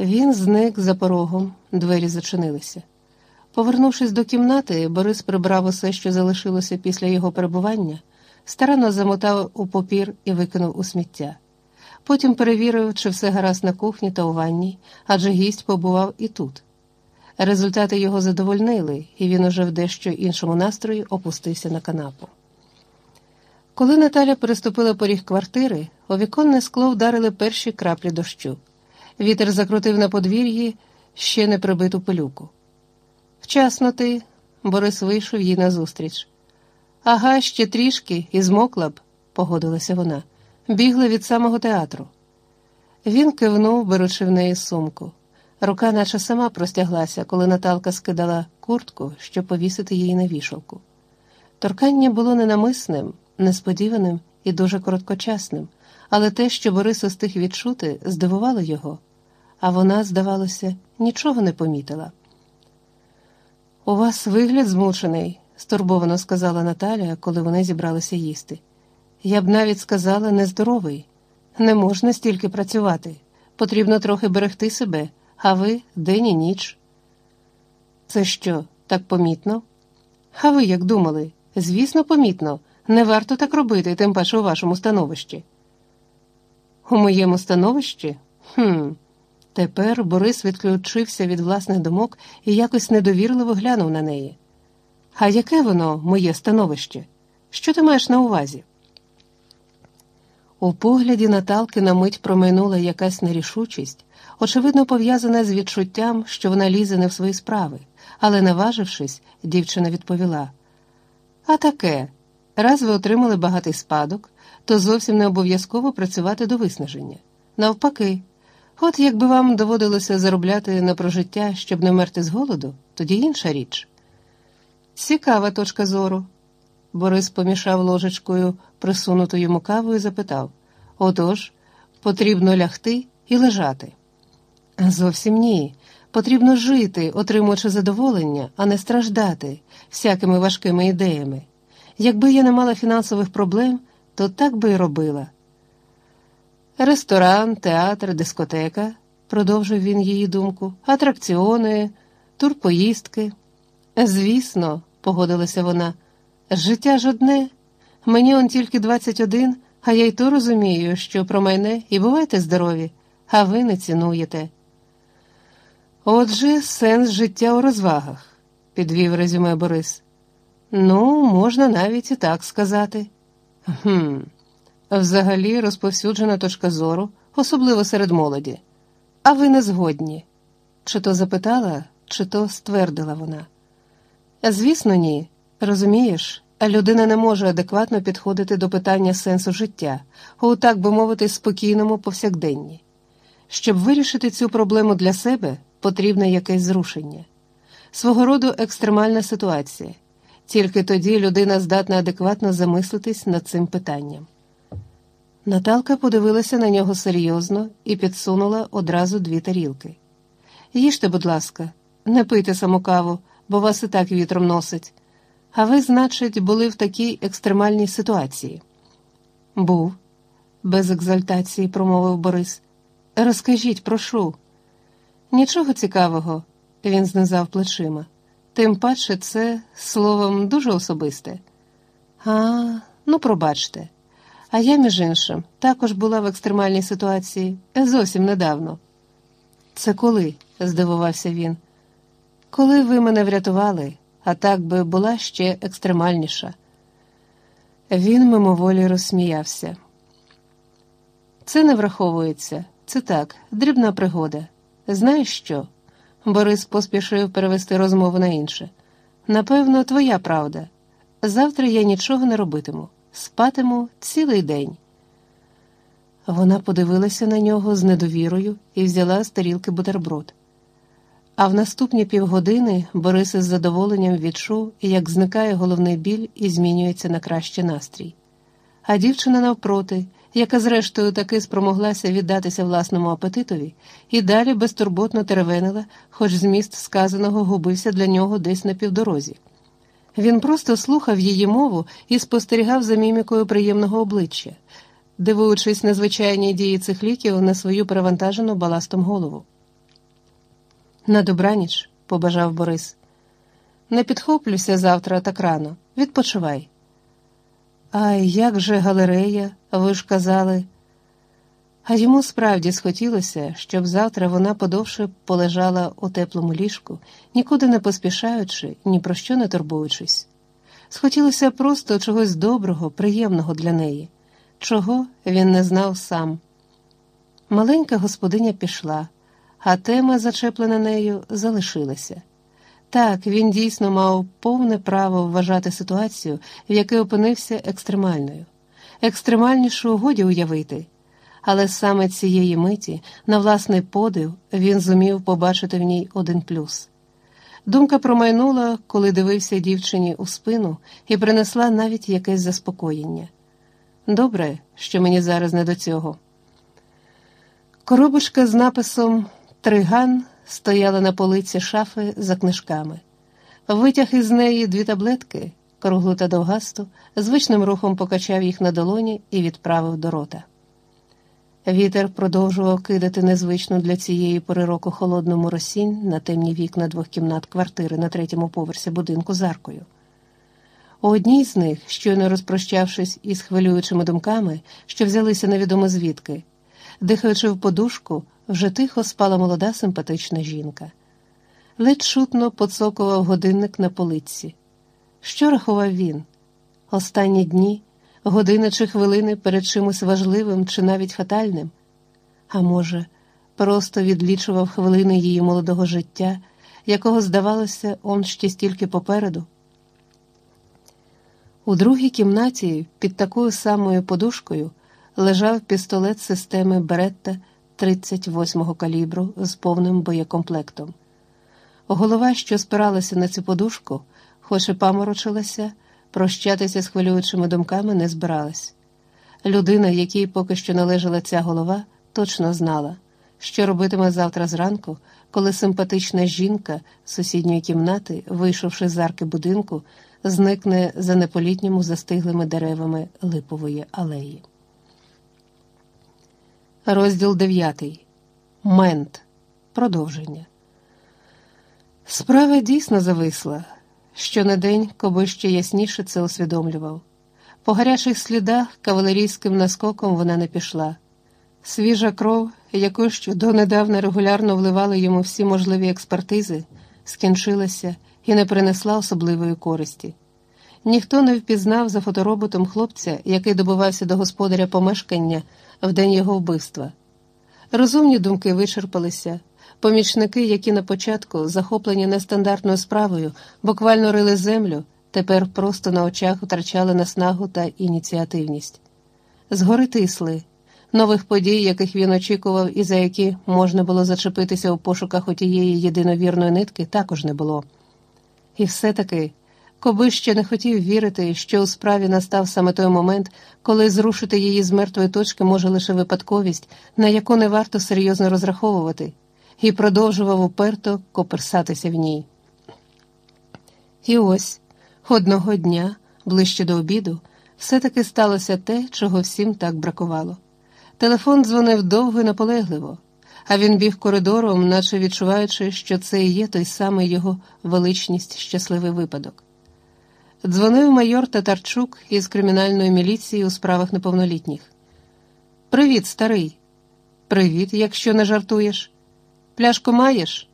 Він зник за порогом, двері зачинилися. Повернувшись до кімнати, Борис прибрав усе, що залишилося після його перебування, старанно замотав у попір і викинув у сміття. Потім перевірив, чи все гаразд на кухні та у ванні, адже гість побував і тут. Результати його задовольнили, і він уже в дещо іншому настрої опустився на канапу. Коли Наталя переступила поріг квартири, у віконне скло вдарили перші краплі дощу. Вітер закрутив на подвір'ї ще не прибиту пилюку. Вчасно ти, Борис вийшов їй назустріч. Ага, ще трішки і змокла б, погодилася вона, бігла від самого театру. Він кивнув, беручи в неї сумку. Рука наче сама простяглася, коли Наталка скидала куртку, щоб повісити її на вішалку. Торкання було ненамисним, несподіваним і дуже короткочасним, але те, що Борис устиг відчути, здивувало його, а вона, здавалося, нічого не помітила. У вас вигляд змучений, стурбовано сказала Наталя, коли вони зібралися їсти. Я б навіть сказала нездоровий. Не можна стільки працювати. Потрібно трохи берегти себе, а ви день і ніч. Це що, так помітно? А ви як думали? Звісно, помітно. Не варто так робити, тим паче у вашому становищі. У моєму становищі? Хм. Тепер Борис відключився від власних думок і якось недовірливо глянув на неї. А яке воно, моє становище? Що ти маєш на увазі? У погляді Наталки на мить промайнула якась нерішучість, очевидно пов'язана з відчуттям, що вона лізе не в свої справи, але, наважившись, дівчина відповіла: А таке, раз ви отримали багатий спадок, то зовсім не обов'язково працювати до виснаження. Навпаки, от якби вам доводилося заробляти на прожиття, щоб не вмерти з голоду, тоді інша річ. Цікава точка зору. Борис помішав ложечкою присунуту йому каву і запитав Отож, потрібно лягти і лежати. Зовсім ні. Потрібно жити, отримуючи задоволення, а не страждати всякими важкими ідеями. Якби я не мала фінансових проблем, то так би й робила. Ресторан, театр, дискотека, продовжив він її думку, атракціони, турпоїздки. Звісно, погодилася вона, життя ж одне. Мені он тільки 21, а я й то розумію, що про мене і бувайте здорові, а ви не цінуєте. Отже, сенс життя у розвагах, підвів резюме Борис. Ну, можна навіть і так сказати. Хм, взагалі розповсюджена точка зору, особливо серед молоді. А ви не згодні? Чи то запитала, чи то ствердила вона. Звісно, ні. Розумієш, людина не може адекватно підходити до питання сенсу життя, у так би мовити, спокійному повсякденні. Щоб вирішити цю проблему для себе, потрібне якесь зрушення, свого роду екстремальна ситуація. Тільки тоді людина здатна адекватно замислитись над цим питанням. Наталка подивилася на нього серйозно і підсунула одразу дві тарілки. Їжте, будь ласка, не пийте саму каву, бо вас і так вітром носить. А ви, значить, були в такій екстремальній ситуації? Був, без екзальтації промовив Борис. Розкажіть, прошу. Нічого цікавого, він знизав плечима. Тим паче це, словом, дуже особисте. А, ну, пробачте. А я, між іншим, також була в екстремальній ситуації зовсім недавно. Це коли? здивувався він. Коли ви мене врятували, а так би була ще екстремальніша. Він мимоволі розсміявся. Це не враховується, це так, дрібна пригода. Знаєш що? Борис поспішив перевести розмову на інше. Напевно, твоя правда. Завтра я нічого не робитиму, спатиму цілий день. Вона подивилася на нього з недовірою і взяла з тарілки бутерброд. А в наступні півгодини Борис із задоволенням відчув, як зникає головний біль і змінюється на кращий настрій. А дівчина навпроти, яка зрештою таки спромоглася віддатися власному апетитові, і далі безтурботно теревенила, хоч зміст сказаного губився для нього десь на півдорозі. Він просто слухав її мову і спостерігав за мімікою приємного обличчя, дивуючись незвичайній дії цих ліків на свою перевантажену баластом голову. На добраніч, побажав Борис. Не підхоплюйся завтра так рано, відпочивай. А як же галерея, ви ж казали. А йому справді схотілося, щоб завтра вона подовше полежала у теплому ліжку, нікуди не поспішаючи, ні про що не турбуючись. Схотілося просто чогось доброго, приємного для неї, чого він не знав сам. Маленька господиня пішла, а тема, зачеплена нею, залишилася. Так, він дійсно мав повне право вважати ситуацію, в якій опинився екстремальною. Екстремальнішу годі уявити, але саме цієї миті, на власний подив, він зумів побачити в ній один плюс. Думка промайнула, коли дивився дівчині у спину, і принесла навіть якесь заспокоєння. Добре, що мені зараз не до цього. Коробочка з написом Триган стояла на полиці шафи за книжками. Витяг із неї дві таблетки, круглу та довгасту, звичним рухом покачав їх на долоні і відправив до рота. Вітер продовжував кидати незвичну для цієї пори року холодну моросінь на темні вікна двох кімнат квартири на третьому поверсі будинку з аркою. У одній з них, щойно розпрощавшись із хвилюючими думками, що взялися невідомо звідки, дихаючи в подушку, вже тихо спала молода симпатична жінка. Ледь шутно поцокував годинник на полиці. Що рахував він? Останні дні, години чи хвилини перед чимось важливим чи навіть фатальним? А може, просто відлічував хвилини її молодого життя, якого, здавалося, он ще стільки попереду? У другій кімнаті під такою самою подушкою лежав пістолет системи Беретта 38-го калібру з повним боєкомплектом. Голова, що спиралася на цю подушку, хоч і паморочилася, прощатися з хвилюючими думками не збиралась. Людина, якій поки що належала ця голова, точно знала, що робитиме завтра зранку, коли симпатична жінка з сусідньої кімнати, вийшовши з арки будинку, зникне за неполітньому застиглими деревами липової алеї. Розділ 9. Мент. Продовження. Справа дійсно зависла. Щонедень коби ще ясніше це усвідомлював. По гарячих слідах кавалерійським наскоком вона не пішла. Свіжа кров, яку що донедавна регулярно вливали йому всі можливі експертизи, скінчилася і не принесла особливої користі. Ніхто не впізнав за фотороботом хлопця, який добивався до господаря помешкання в день його вбивства. Розумні думки вичерпалися. Помічники, які на початку, захоплені нестандартною справою, буквально рили землю, тепер просто на очах втрачали наснагу та ініціативність. Згори тисли, нових подій, яких він очікував і за які можна було зачепитися у пошуках отієї єдиновірної нитки, також не було. І все-таки. Коби ще не хотів вірити, що у справі настав саме той момент, коли зрушити її з мертвої точки може лише випадковість, на яку не варто серйозно розраховувати, і продовжував уперто коперсатися в ній. І ось одного дня, ближче до обіду, все-таки сталося те, чого всім так бракувало. Телефон дзвонив довго і наполегливо, а він біг коридором, наче відчуваючи, що це і є той самий його величність щасливий випадок. Дзвонив майор Татарчук із кримінальної міліції у справах неповнолітніх. Привіт, старий. Привіт, якщо не жартуєш. Пляшку маєш?